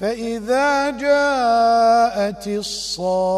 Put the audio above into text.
فإذا جاءت الصاخة